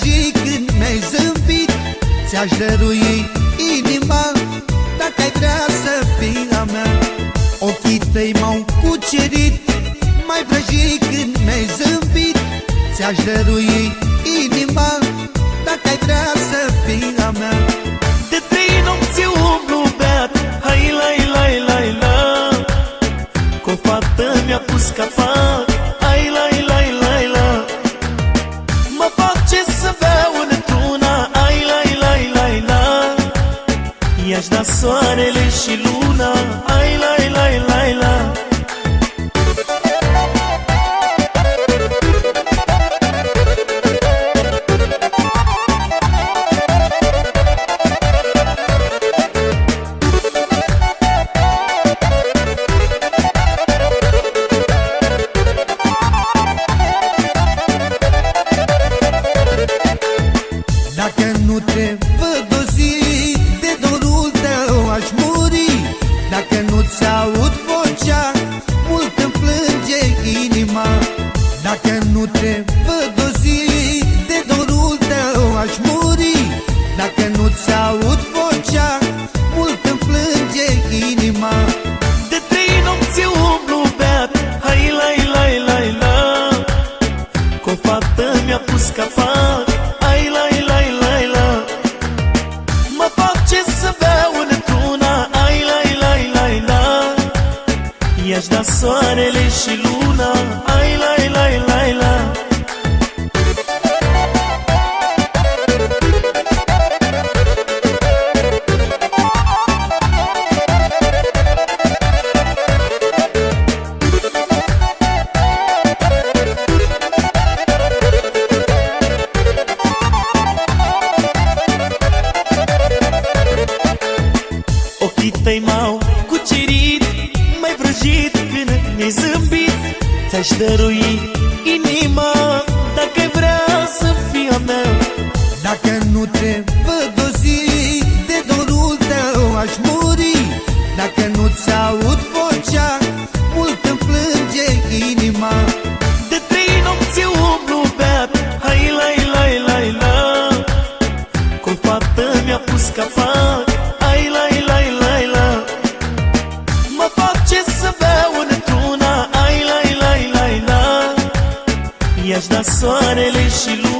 dragii când mi-ai zâmbit Ți-aș dărui inima dacă ai vrea să fii a mea. Ochii tăi m-au cucerit mai vrăjii când mi-ai zâmbit Ți-aș dărui inima dacă ai vrea să fii a mea. I-aș da soarele și luna. Hai la la la la. Dacă nu te văd o zi Dacă nu-ți aud vocea Mult îmi plânge inima. Dacă nu te văd I-aș da soarele și luna. Hai la la la la. Ochii tăi m-au cucerit Mai vrăjit când mi-ai zâmbit. Ți-aș dărui inima Dacă ai vrea să fii a mea. Dacă nu te văd o zi De dorul tău aș muri. Dacă nu-ți aud vocea Mult îmi plânge inima. De trei nopți umblu beat Hai la la la la. Cu o fată mi-a pus capac soarele și luna Hai la